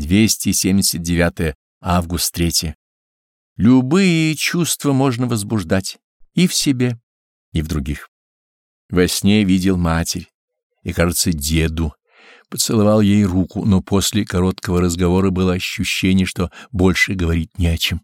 279 август 3. Любые чувства можно возбуждать и в себе, и в других. Во сне видел матерь и, кажется, деду. Поцеловал ей руку, но после короткого разговора было ощущение, что больше говорить не о чем.